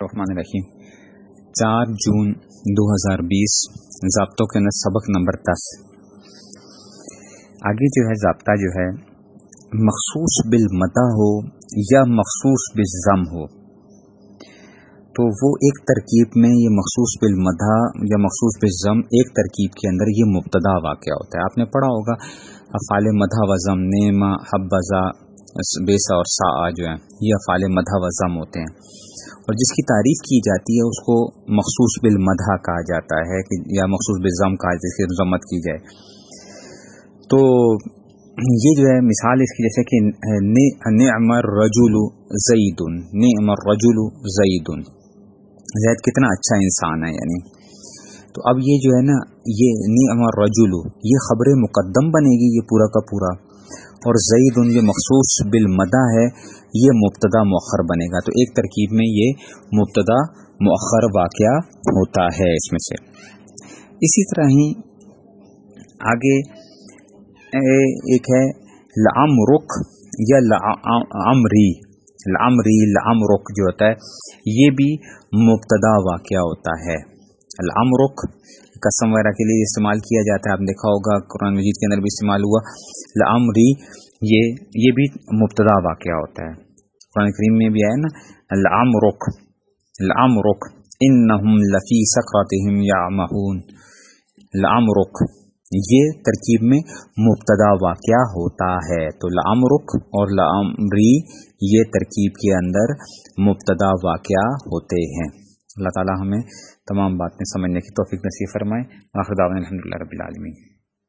الرحمن الرحیم۔ چار جون دو ہزار بیس، ضابطوں کے اندر سبق نمبر دس۔ آگے جو ہے ضابطہ جو ہے، مخصوص بالمدہ ہو یا مخصوص بالضم ہو۔ تو وہ ایک ترکیب میں یہ مخصوص بالمدہ یا مخصوص بالضم ایک ترکیب کے اندر یہ مبتدا واقعہ ہوتا ہے۔ آپ نے پڑھا ہوگا، افعال مدہ و ضم نیما حبزا بیسا اور سا جو ہیں، یہ افعال مدہ و ضم ہوتے ہیں۔ اور جس کی تعریف کی جاتی ہے، اس کو مخصوص بالمدہ کہا جاتا ہے کہ یا مخصوص بالضم کہا جیسے ضمت کی جائے۔ تو یہ جو ہے، مثال اس کی جیسے کہ نعم الرجل زید نعم الرجل زید زید کتنا اچھا انسان ہے یعنی۔ تو اب یہ جو ہے نا، یہ نعم الرجل، یہ خبر مقدم بنے گی، یہ پورا کا پورا۔ اور زید ان یہ مخصوص بالمدہ ہے، یہ مبتدا مؤخر بنے گا۔ تو ایک ترکیب میں یہ مبتدا مؤخر واقعہ ہوتا ہے اس میں سے۔ اسی طرح ہی آگے ایک ہے لام رخ یا لامری لامری لام رخ جو ہوتا ہے، یہ بھی مبتدا واقعہ ہوتا ہے۔ لام رخ قسم وغیرہ کے لیے استعمال کیا جاتا ہے، آپ نے دیکھا ہوگا، قرآن مجید کے اندر بھی استعمال ہوا۔ لامری یہ یہ بھی مبتدا واقعہ ہوتا ہے۔ قرآن کریم میں بھی آیا نا لام رخ لام رخ ان لفی سکراتہم یا مہون لام رخ یہ ترکیب میں مبتدا واقعہ ہوتا ہے۔ تو لام رخ اور لامری یہ ترکیب کے اندر مبتدا واقعہ ہوتے ہیں۔ اللہ تعالی ہمیں تمام باتیں سمجھنے کی توفیق نصیب فرمائے۔ آخر دعوان الحمد للہ رب العالمین۔